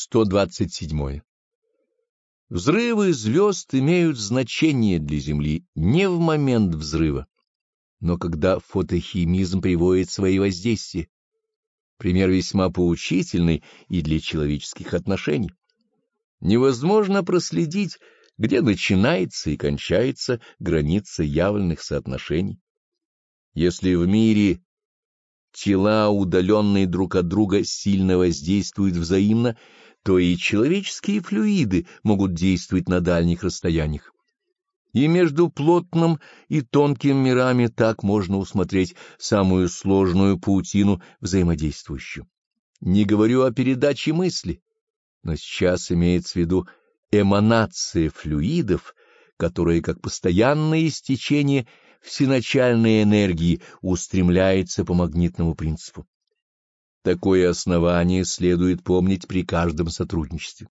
127. Взрывы звезд имеют значение для Земли не в момент взрыва, но когда фотохимизм приводит свои воздействия. Пример весьма поучительный и для человеческих отношений. Невозможно проследить, где начинается и кончается граница явленных соотношений. Если в мире тела, удаленные друг от друга, сильно воздействуют взаимно, то и человеческие флюиды могут действовать на дальних расстояниях. И между плотным и тонким мирами так можно усмотреть самую сложную паутину взаимодействующую. Не говорю о передаче мысли, но сейчас имеется в виду эманация флюидов, которые, как постоянное истечение всеначальной энергии, устремляется по магнитному принципу. Такое основание следует помнить при каждом сотрудничестве.